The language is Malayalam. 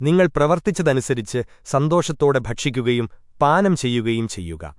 നിങ്ങൾ പ്രവർത്തിച്ചതനുസരിച്ച് സന്തോഷത്തോടെ ഭക്ഷിക്കുകയും പാനം ചെയ്യുകയും ചെയ്യുക.